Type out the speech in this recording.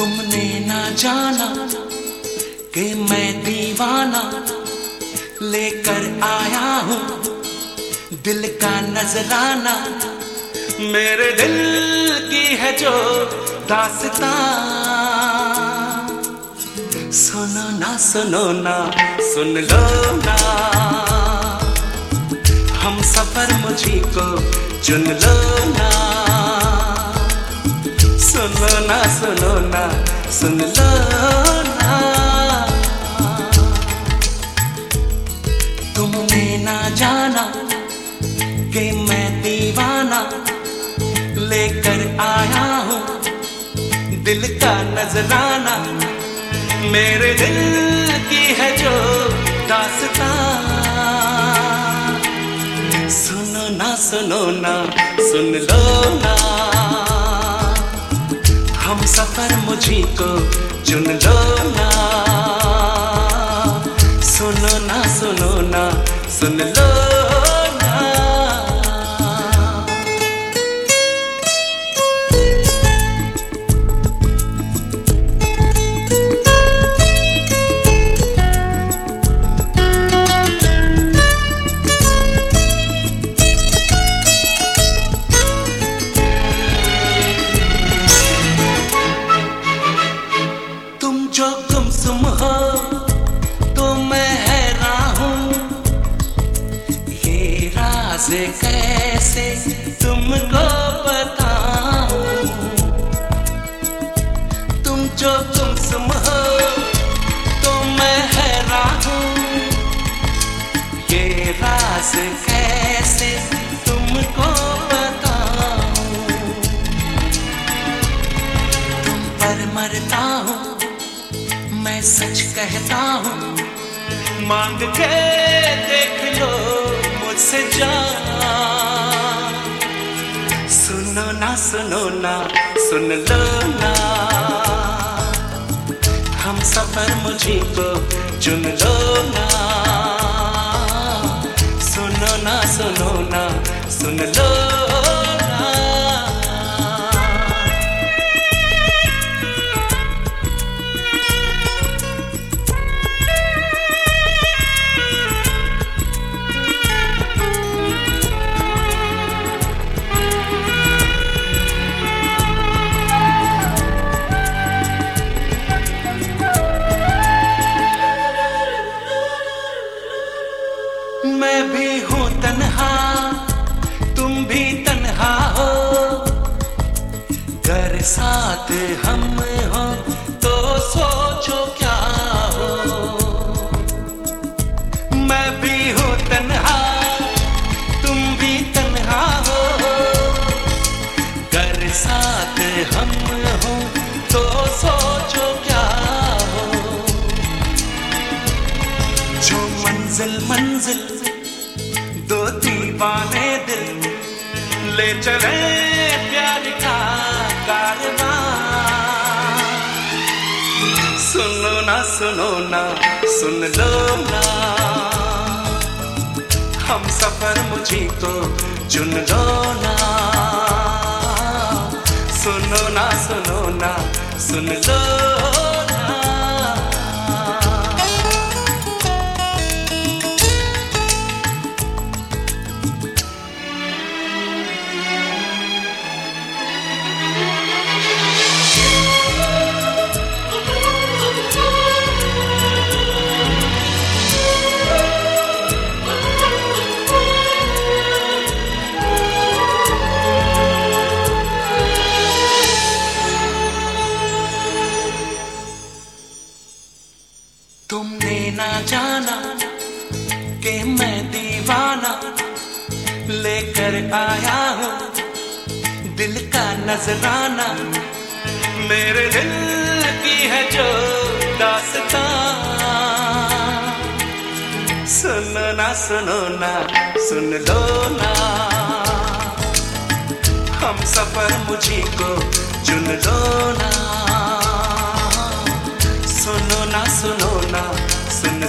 तुमने ना जाना कि मैं दीवाना लेकर आया हूँ। दिल का नजराना मेरे दिल की है जो दासता। सुनो ना सुनो ना, सुन लो ना। हम सफ़र मुझी को चुन लो ना। सुनो ना सुनो ना सुन लो ना तुमने ना जाना कि मैं दीवाना लेकर आया हूँ दिल का नजराना। मेरे दिल की है जो दासता। सुनो ना सुनो ना सुन लो ना हम सफ़र मुझी को चुन लो ना। सुनो ना सुनो ना सुन लो गुमसुम हो तो मैं हैरान हूँ। ये राज कैसे तुमको बताऊँ तुम जो गुमसुम हो तो हूँ। कहता हूँ, मांग के देख लो मुझसे जा सुनो ना सुनो ना, सुन लो ना। हम सफ़र मुझी को चुन लो ना। सुनो ना सुनो ना, सुन लो मंजिल मंजिल। दो दीवाने दिल। ले चले प्यार का कारवां। सुनो ना सुनो ना, सुन लो ना। हम सफ़र मुझी तो चुन लो ना। सुनो ना सुनो ना, सुन लो तुमने ना जाना कि मैं दीवाना लेकर आया हूँ दिल का नजराना। मेरे दिल की है जो दासता। सुनो ना सुनो ना, सुन लो ना। हम सफ़र मुझी को चुन लो ना। ना सुनो ना सुन